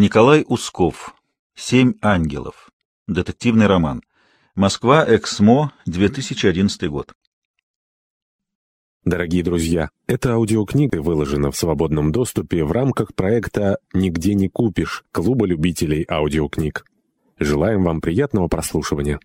Николай Усков. «Семь ангелов». Детективный роман. Москва, Эксмо, 2011 год. Дорогие друзья, эта аудиокнига выложена в свободном доступе в рамках проекта «Нигде не купишь» Клуба любителей аудиокниг. Желаем вам приятного прослушивания.